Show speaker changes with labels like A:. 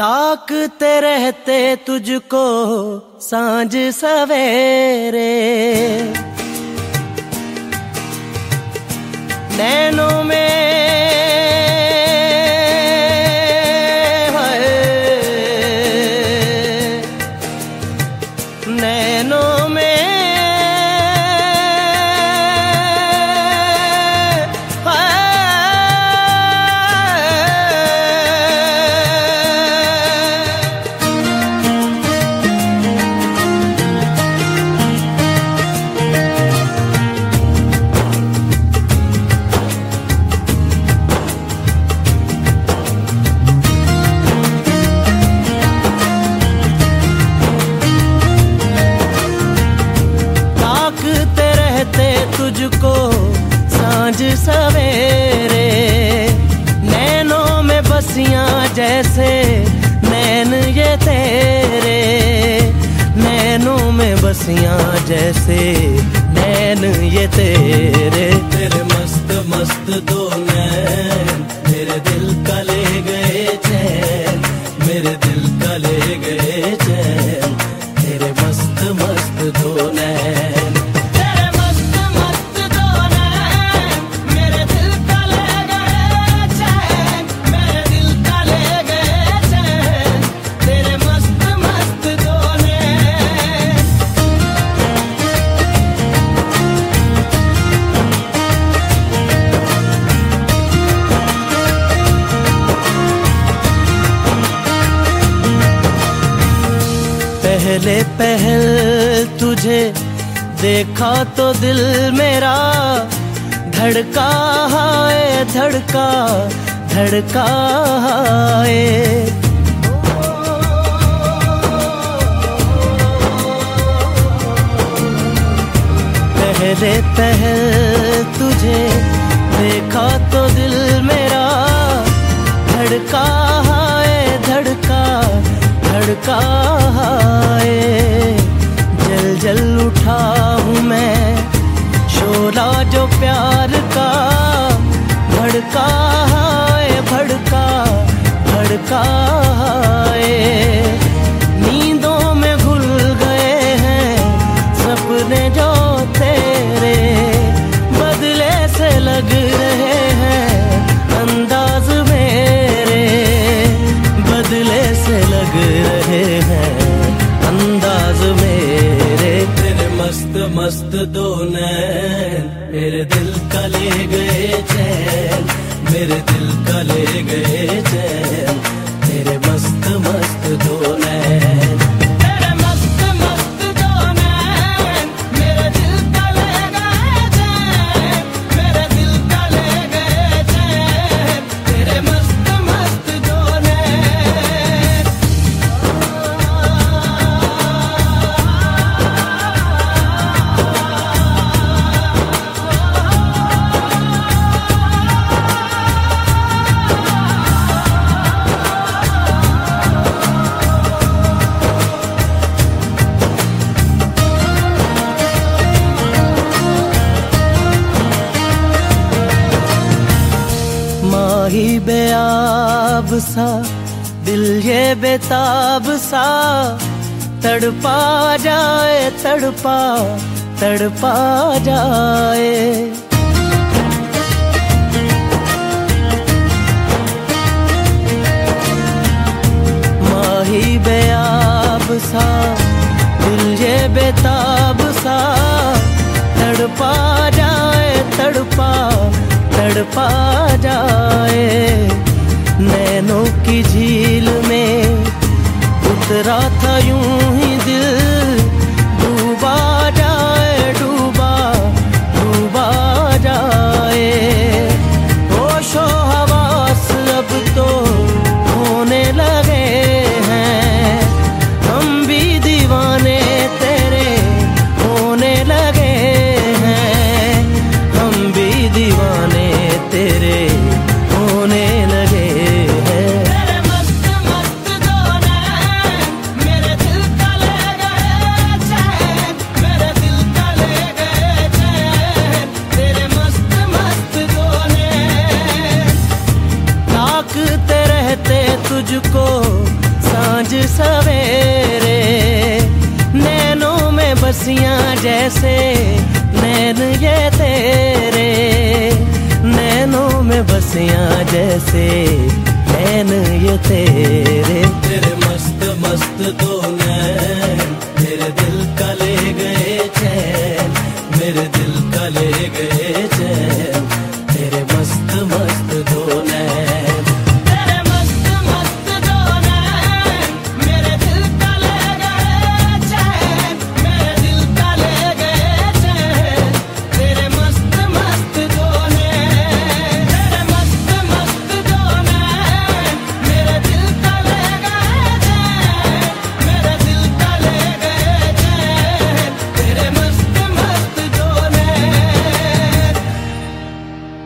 A: ताकते रहते तुझको साँझ सवेरे। नैनों में सवेरे, नैनों में बसियाँ जैसे, नैन ये तेरे, नैनों में बसियाँ जैसे, नैन ये तेरे।
B: तेरे मस्त मस्त दो
A: पहले पहल तुझे देखा तो दिल मेरा। धड़का है धड़का धड़का है पहले पहल तुझे देखा तो भड़का है, भड़का भड़का है। नींदों में घुल गए हैं, सपने जो तेरे बदले से लग रहे हैं, अंदाज मेरे बदले से लग रहे हैं, अंदाज मेरे।
B: तेरे मस्त मस्त दो मेरे दिल का ले गए चैन। दिल का ले गए।
A: माही बेआब सा, दिल ये बेताब सा। तड़पा जाए, तड़पा तड़पा जाए। माही बेआब सा, दिल ये बेताब सा। तड़पा जाए, तड़पा तड़पा रात आयूं। तुझको साँझ सवेरे, नैनों में बसिया जैसे नैन ये तेरे, नैनों में बसिया जैसे नैन ये तेरे।
B: तेरे मस्त मस्त दो नैन मेरे दिल का ले गए चैन, मेरे दिल